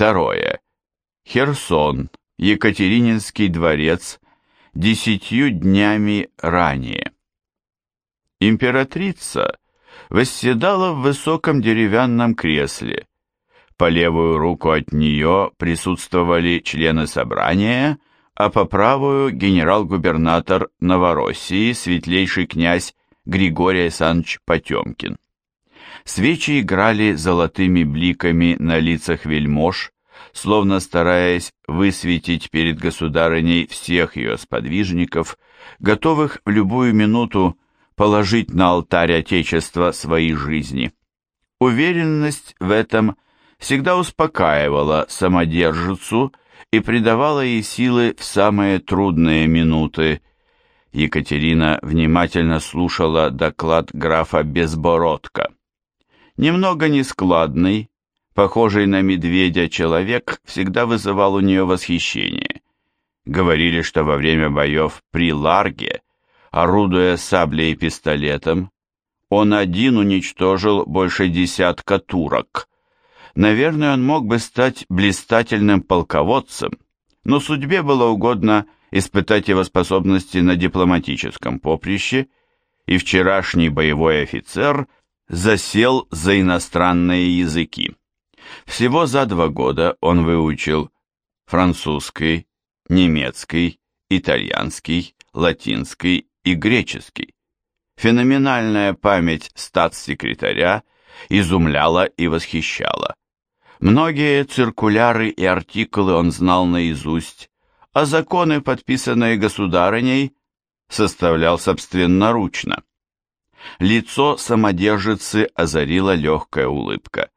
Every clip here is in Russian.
Второе. Херсон, Екатерининский дворец, десятью днями ранее. Императрица восседала в высоком деревянном кресле. По левую руку от нее присутствовали члены собрания, а по правую генерал-губернатор Новороссии, светлейший князь Григорий Александрович Потемкин. Свечи играли золотыми бликами на лицах вельмож, словно стараясь высветить перед государыней всех ее сподвижников, готовых в любую минуту положить на алтарь Отечества свои жизни. Уверенность в этом всегда успокаивала самодержицу и придавала ей силы в самые трудные минуты. Екатерина внимательно слушала доклад графа Безбородка. Немного нескладный, похожий на медведя человек всегда вызывал у нее восхищение. Говорили, что во время боев при Ларге орудуя саблей и пистолетом, он один уничтожил больше десятка турок. Наверное, он мог бы стать блистательным полководцем, но судьбе было угодно испытать его способности на дипломатическом поприще, и вчерашний боевой офицер засел за иностранные языки. Всего за два года он выучил французский, немецкий, итальянский, латинский и греческий. Феноменальная память статс-секретаря изумляла и восхищала. Многие циркуляры и артикулы он знал наизусть, а законы, подписанные государыней, составлял собственноручно. Лицо самодержицы озарила легкая улыбка.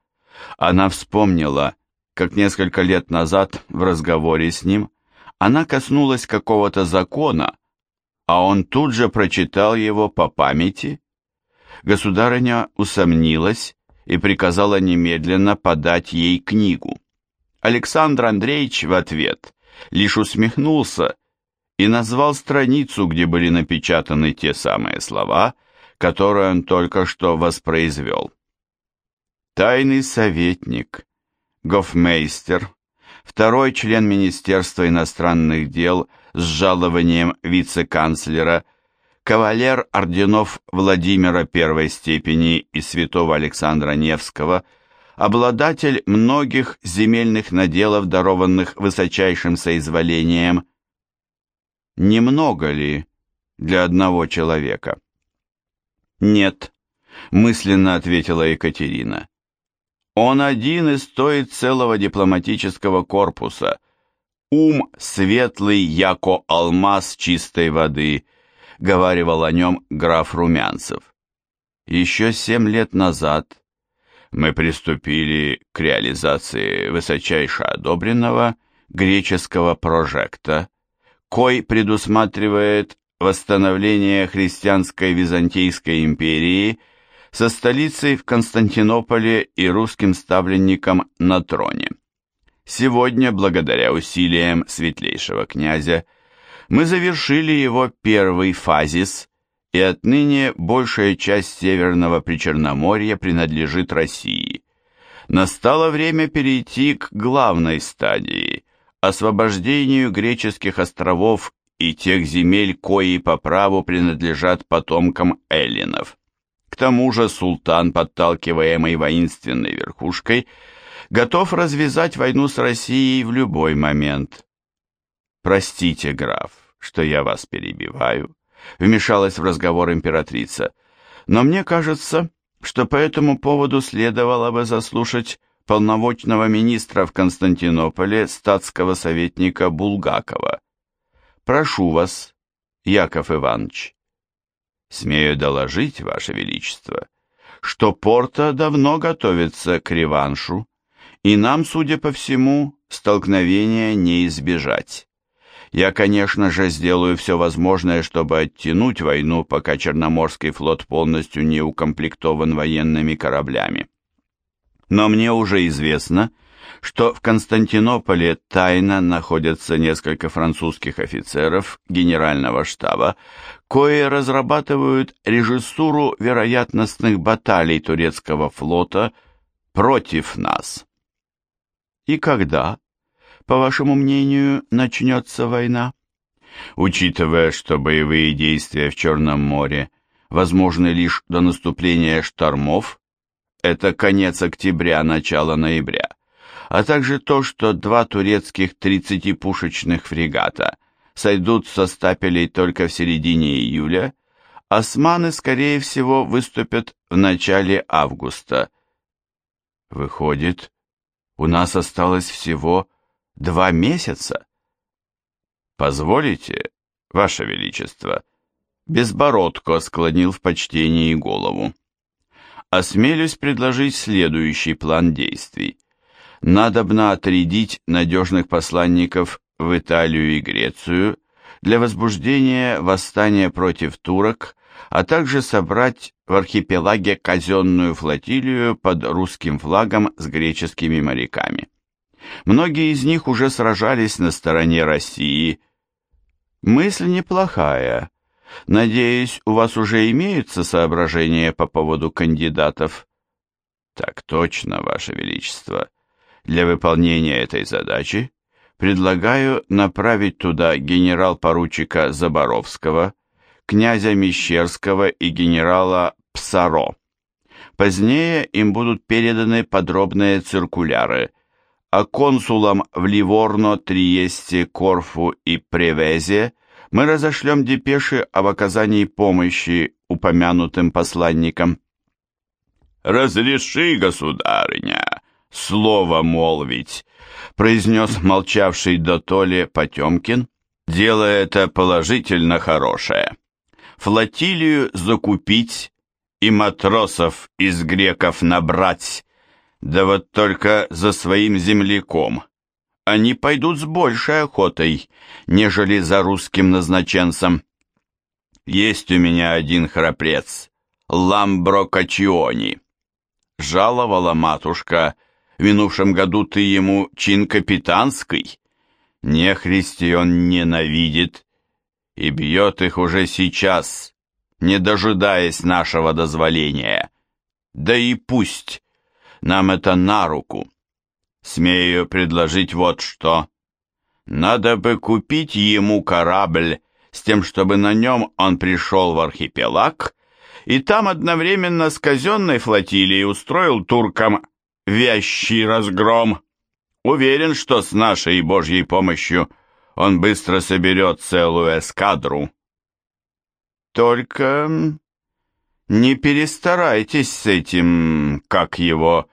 Она вспомнила, как несколько лет назад в разговоре с ним она коснулась какого-то закона, а он тут же прочитал его по памяти. Государыня усомнилась и приказала немедленно подать ей книгу. Александр Андреевич в ответ лишь усмехнулся и назвал страницу, где были напечатаны те самые слова, которые он только что воспроизвел. Тайный советник, гофмейстер, второй член Министерства иностранных дел – с жалованием вице-канцлера, кавалер орденов Владимира первой степени и святого Александра Невского, обладатель многих земельных наделов, дарованных высочайшим соизволением. Немного ли для одного человека? Нет, мысленно ответила Екатерина. Он один и стоит целого дипломатического корпуса – ум светлый, яко алмаз чистой воды, говаривал о нем граф Румянцев. Еще семь лет назад мы приступили к реализации высочайше одобренного греческого прожекта, кой предусматривает восстановление христианской Византийской империи со столицей в Константинополе и русским ставленником на троне. Сегодня, благодаря усилиям светлейшего князя, мы завершили его первый фазис, и отныне большая часть Северного Причерноморья принадлежит России. Настало время перейти к главной стадии – освобождению греческих островов и тех земель, кои по праву принадлежат потомкам эллинов. К тому же султан, подталкиваемый воинственной верхушкой – готов развязать войну с Россией в любой момент. Простите, граф, что я вас перебиваю, вмешалась в разговор императрица, но мне кажется, что по этому поводу следовало бы заслушать полномочного министра в Константинополе статского советника Булгакова. Прошу вас, Яков Иванович. Смею доложить, Ваше Величество, что Порта давно готовится к реваншу, и нам, судя по всему, столкновения не избежать. Я, конечно же, сделаю все возможное, чтобы оттянуть войну, пока Черноморский флот полностью не укомплектован военными кораблями. Но мне уже известно, что в Константинополе тайно находятся несколько французских офицеров генерального штаба, кои разрабатывают режиссуру вероятностных баталий турецкого флота против нас. И когда, по вашему мнению, начнется война? Учитывая, что боевые действия в Черном море возможны лишь до наступления штормов, это конец октября, начало ноября, а также то, что два турецких 30-пушечных фрегата сойдут со стапелей только в середине июля, османы, скорее всего, выступят в начале августа. Выходит, у нас осталось всего два месяца. Позволите, Ваше Величество, Безбородко склонил в почтении голову. Осмелюсь предложить следующий план действий. Надобно отрядить надежных посланников в Италию и Грецию для возбуждения восстания против турок, а также собрать в архипелаге казенную флотилию под русским флагом с греческими моряками. Многие из них уже сражались на стороне России. Мысль неплохая. Надеюсь, у вас уже имеются соображения по поводу кандидатов? Так точно, Ваше Величество. Для выполнения этой задачи предлагаю направить туда генерал-поручика Заборовского, князя Мещерского и генерала Псаро. Позднее им будут переданы подробные циркуляры, а консулам в Ливорно, Триесте, Корфу и Превезе мы разошлем депеши об оказании помощи упомянутым посланникам. «Разреши, государыня, слово молвить», произнес молчавший до толи Потемкин, дело это положительно хорошее. Флотилию закупить и матросов из греков набрать, да вот только за своим земляком. Они пойдут с большей охотой, нежели за русским назначенцем. Есть у меня один храпрец, Ламбро Качиони. Жаловала матушка, в минувшем году ты ему чин капитанский. Нехристи он ненавидит и бьет их уже сейчас, не дожидаясь нашего дозволения. Да и пусть, нам это на руку. Смею предложить вот что. Надо бы купить ему корабль с тем, чтобы на нем он пришел в архипелаг и там одновременно с казенной флотилией устроил туркам вящий разгром. Уверен, что с нашей Божьей помощью он быстро соберет целую эскадру. Только не перестарайтесь с этим, как его,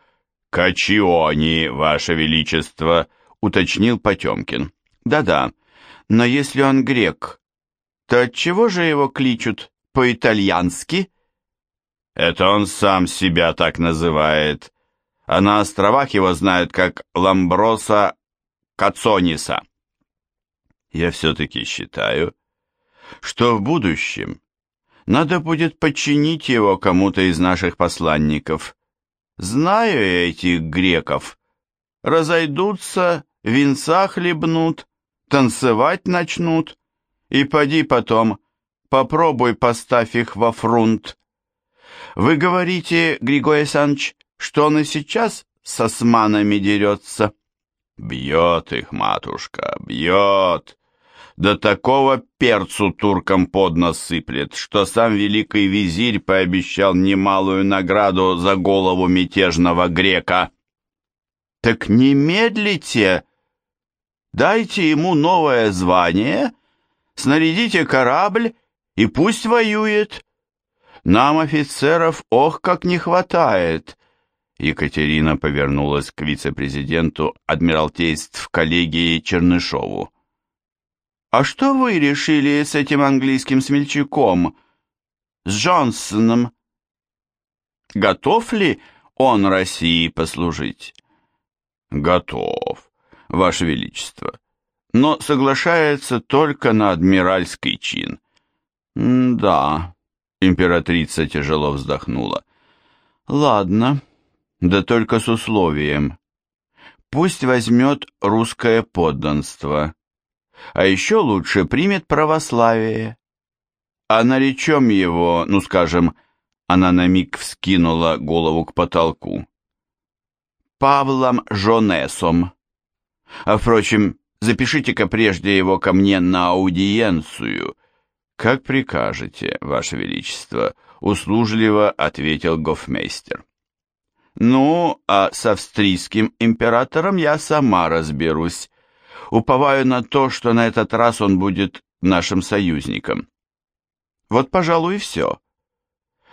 Качиони, ваше величество, уточнил Потемкин. Да-да, но если он грек, то отчего же его кличут по-итальянски? Это он сам себя так называет, а на островах его знают как Ламброса Кацониса. Я все-таки считаю, что в будущем надо будет подчинить его кому-то из наших посланников. Знаю я этих греков. Разойдутся, винца хлебнут, танцевать начнут, и поди потом, попробуй поставь их во фрунт. Вы говорите, Григорий Александрович, что он и сейчас с османами дерется. Бьет их, матушка, бьет. До такого перцу туркам под что сам великий визирь пообещал немалую награду за голову мятежного грека. Так не медлите, дайте ему новое звание, снарядите корабль и пусть воюет. Нам офицеров ох как не хватает, Екатерина повернулась к вице-президенту Адмиралтейств коллегии Чернышову. «А что вы решили с этим английским смельчаком, с Джонсоном? Готов ли он России послужить?» «Готов, Ваше Величество, но соглашается только на адмиральский чин». «Да», — императрица тяжело вздохнула. «Ладно». Да только с условием. Пусть возьмет русское подданство, а еще лучше примет православие. А наречем его, ну скажем, она на миг вскинула голову к потолку. Павлом Жонесом, А, впрочем, запишите-ка прежде его ко мне на аудиенцию». «Как прикажете, Ваше Величество», — услужливо ответил гофмейстер. «Ну, а с австрийским императором я сама разберусь. Уповаю на то, что на этот раз он будет нашим союзником. Вот, пожалуй, и все.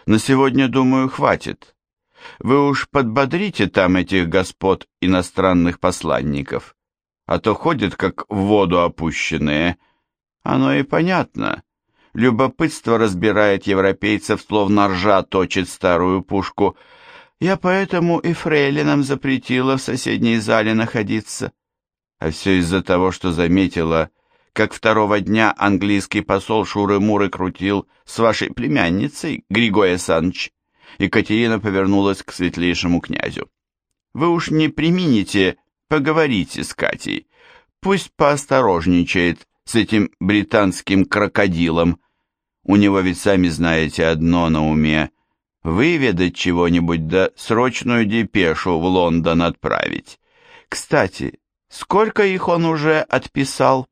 На сегодня, думаю, хватит. Вы уж подбодрите там этих господ иностранных посланников, а то ходят как в воду опущенные. Оно и понятно. Любопытство разбирает европейцев, словно ржа точит старую пушку. Я поэтому и фрейлинам запретила в соседней зале находиться. А все из-за того, что заметила, как второго дня английский посол Шуры-Муры крутил с вашей племянницей, Григорий Санч. Екатерина повернулась к светлейшему князю. «Вы уж не примините, поговорите с Катей. Пусть поосторожничает с этим британским крокодилом. У него ведь сами знаете одно на уме. Выведать чего-нибудь, да срочную депешу в Лондон отправить. Кстати, сколько их он уже отписал?»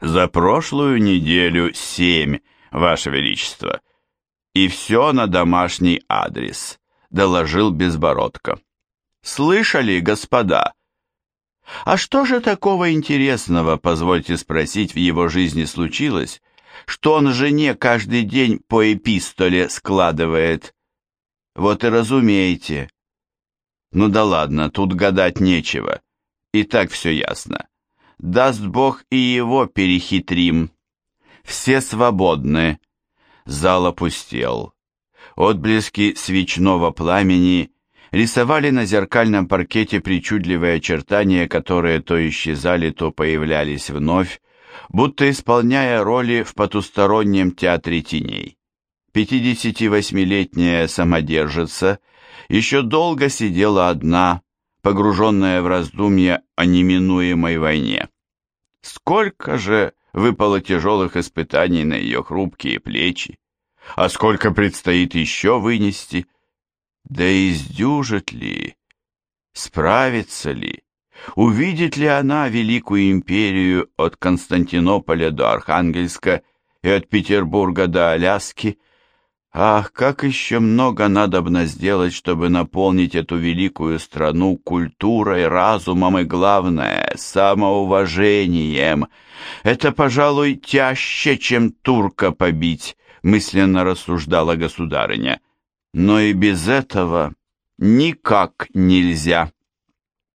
«За прошлую неделю семь, Ваше Величество», и все на домашний адрес», — доложил Безбородко. «Слышали, господа?» «А что же такого интересного, позвольте спросить, в его жизни случилось, что он жене каждый день по эпистоле складывает?» «Вот и разумеете». «Ну да ладно, тут гадать нечего. И так все ясно. Даст Бог и его перехитрим. Все свободны, Зал опустел. Отблески свечного пламени рисовали на зеркальном паркете причудливые очертания, которые то исчезали, то появлялись вновь, будто исполняя роли в потустороннем театре теней. 58-летняя самодержица еще долго сидела одна, погруженная в раздумья о неминуемой войне. Сколько же выпало тяжелых испытаний на ее хрупкие плечи, а сколько предстоит еще вынести, да и сдюжит ли, справится ли, увидит ли она великую империю от Константинополя до Архангельска и от Петербурга до Аляски, Ах, как еще много надобно сделать, чтобы наполнить эту великую страну культурой, разумом и, главное, самоуважением. Это, пожалуй, тяжче, чем турка побить, мысленно рассуждала государыня. Но и без этого никак нельзя.